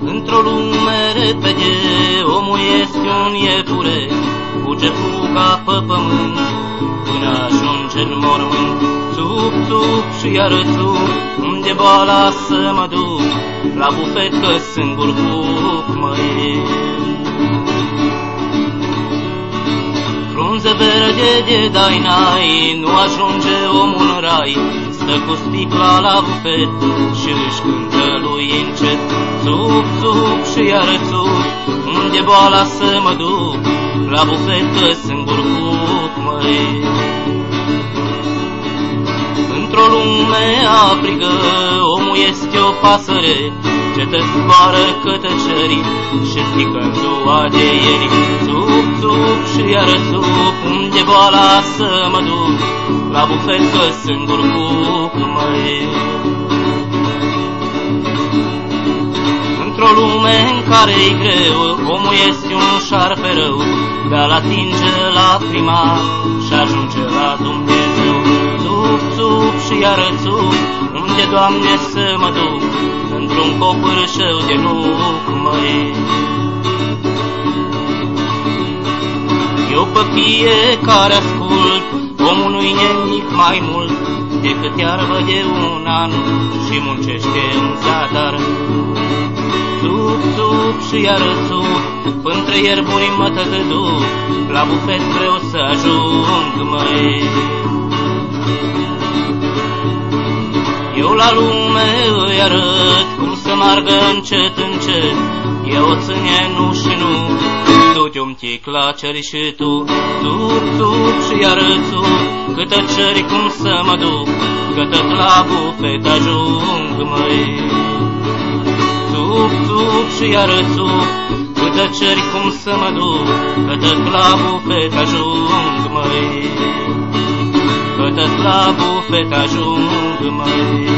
Într-o lume repede, omul este un iepure, Fuge fuga pe pământ, până ajunge în mormânt. Țup, țup și iar țup, unde boala să mă duc, La bufet că singur cuc mă Frunze verde de dai nu ajunge omul în rai, Stă cu sticla la bufet și își cântă lui încet. Țup, țup și iar țup, unde boala să mă duc, La bufet că singur cuc măi. Într-o lume aprigă, omul este o pasăre, ce te zboară către cerii și strică în ziua de ieri. Țup, țup și iar țup, unde boala să mă duc, la bufet că singur cuc măi. Într-o lume în care e greu, omul este un șarpe rău, dar atinge lacrima și ajunge la Dumnezeu. Țup, țup și iar țup, unde, Doamne, să mă duc, într-un copârșeu de nuc, măi. Eu pe fiecare ascult, omul nu-i nimic mai mult decât iarbă de un an și muncește în zadar. Țup, țup și iar țup, între ierburi mă tăgăduc, la bufet vreau să ajung, măi. Eu la lume îi arăt cum să margă încet, încet, eu ține nu și nu, du-te un tic la ceri și tu, țup, țup și iar țup, câtă ceri cum să mă duc, câtă la bufet ajung, măi. Țup, țup și iar țup, câtă ceri cum să mă duc, câtă la bufet ajung, măi. Câtă la bufet ajung, măi.